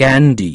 candy.